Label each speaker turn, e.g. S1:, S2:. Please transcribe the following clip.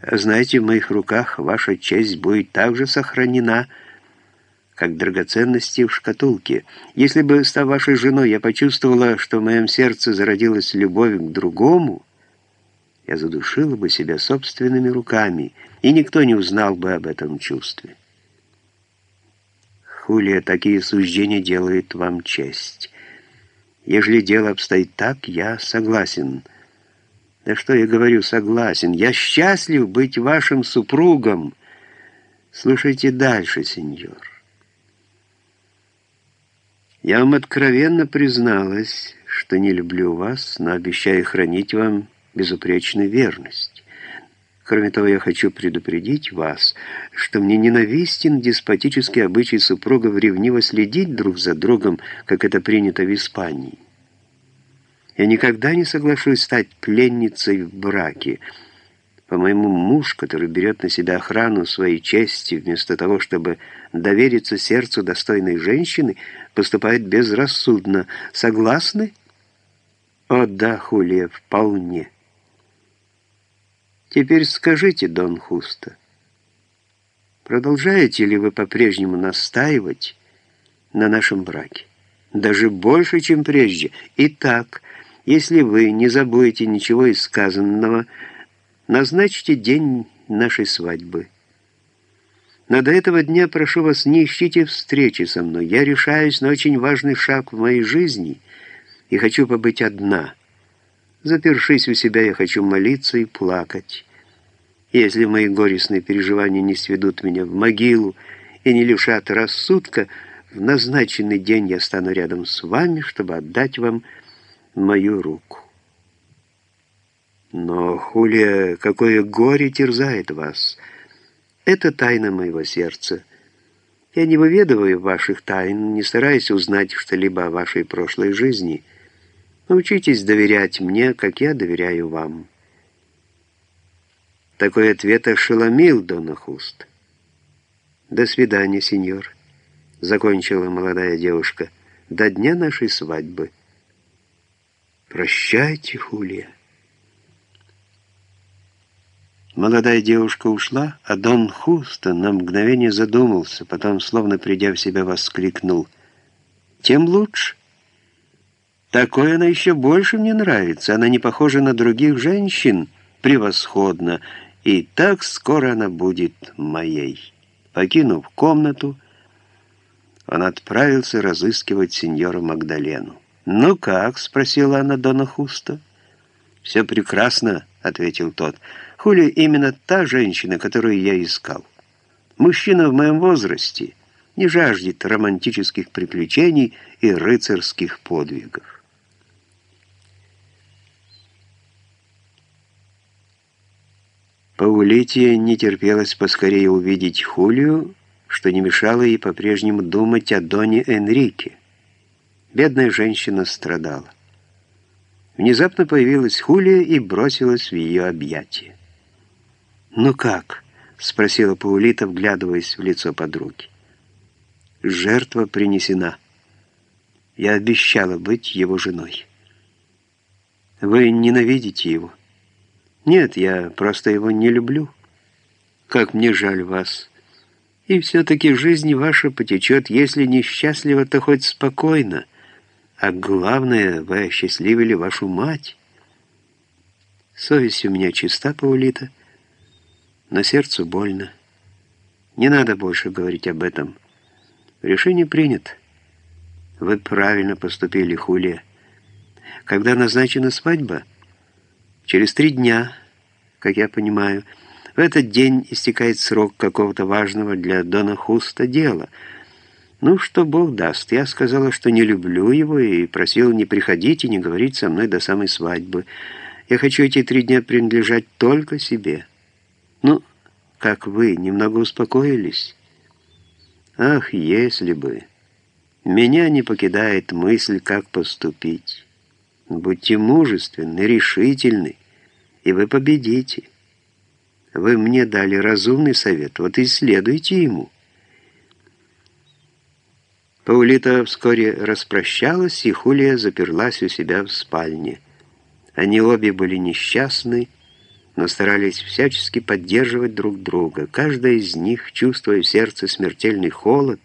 S1: Знаете, в моих руках ваша честь будет также сохранена, как драгоценности в шкатулке. Если бы, став вашей женой, я почувствовала, что в моем сердце зародилась любовь к другому, я задушила бы себя собственными руками, и никто не узнал бы об этом чувстве. Хулия, такие суждения делают вам честь. Ежели дело обстоит так, я согласен. Да что я говорю, согласен. Я счастлив быть вашим супругом. Слушайте дальше, сеньор. Я вам откровенно призналась, что не люблю вас, но обещаю хранить вам безупречную верность. Кроме того, я хочу предупредить вас, что мне ненавистен деспотический обычай супругов ревниво следить друг за другом, как это принято в Испании. Я никогда не соглашусь стать пленницей в браке. По-моему, муж, который берет на себя охрану своей чести, вместо того, чтобы довериться сердцу достойной женщины, поступает безрассудно. Согласны? О да, Хулия, вполне. Теперь скажите, Дон Хуста, продолжаете ли вы по-прежнему настаивать на нашем браке? Даже больше, чем прежде. Итак, если вы не забудете ничего из сказанного, назначьте день нашей свадьбы. Но до этого дня прошу вас, не ищите встречи со мной. Я решаюсь на очень важный шаг в моей жизни и хочу побыть одна». Запершись у себя, я хочу молиться и плакать. Если мои горестные переживания не сведут меня в могилу и не лишат рассудка, в назначенный день я стану рядом с вами, чтобы отдать вам мою руку. Но, Хулия, какое горе терзает вас! Это тайна моего сердца. Я не выведываю ваших тайн, не стараюсь узнать что-либо о вашей прошлой жизни — Научитесь доверять мне, как я доверяю вам». Такой ответ ошеломил Дона Хуст. «До свидания, сеньор», — закончила молодая девушка, — «до дня нашей свадьбы». «Прощайте, Хулия». Молодая девушка ушла, а Дон Хуста на мгновение задумался, потом, словно придя в себя, воскликнул. «Тем лучше». Такое она еще больше мне нравится. Она не похожа на других женщин. Превосходно. И так скоро она будет моей. Покинув комнату, он отправился разыскивать сеньора Магдалену. «Ну как?» — спросила она Дона Хуста. «Все прекрасно», — ответил тот. «Хули именно та женщина, которую я искал. Мужчина в моем возрасте не жаждет романтических приключений и рыцарских подвигов». Паулите не терпелось поскорее увидеть Хулию, что не мешало ей по-прежнему думать о Доне Энрике. Бедная женщина страдала. Внезапно появилась Хулия и бросилась в ее объятия. «Ну как?» — спросила Паулита, вглядываясь в лицо подруги. «Жертва принесена. Я обещала быть его женой. Вы ненавидите его?» Нет, я просто его не люблю. Как мне жаль вас. И все-таки жизнь ваша потечет, если несчастливо, то хоть спокойно. А главное, вы осчастливили вашу мать. Совесть у меня чиста, Паулита, но сердцу больно. Не надо больше говорить об этом. Решение принято. Вы правильно поступили, Хулия. Когда назначена свадьба... Через три дня, как я понимаю, в этот день истекает срок какого-то важного для Дона Хуста дела. Ну, что Бог даст. Я сказала, что не люблю его, и просила не приходить и не говорить со мной до самой свадьбы. Я хочу эти три дня принадлежать только себе. Ну, как вы, немного успокоились? Ах, если бы... Меня не покидает мысль, как поступить». Будьте мужественны, решительны, и вы победите. Вы мне дали разумный совет, вот и следуйте ему». Паулита вскоре распрощалась, и Хулия заперлась у себя в спальне. Они обе были несчастны, но старались всячески поддерживать друг друга. Каждая из них, чувствуя в сердце смертельный холод,